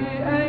the.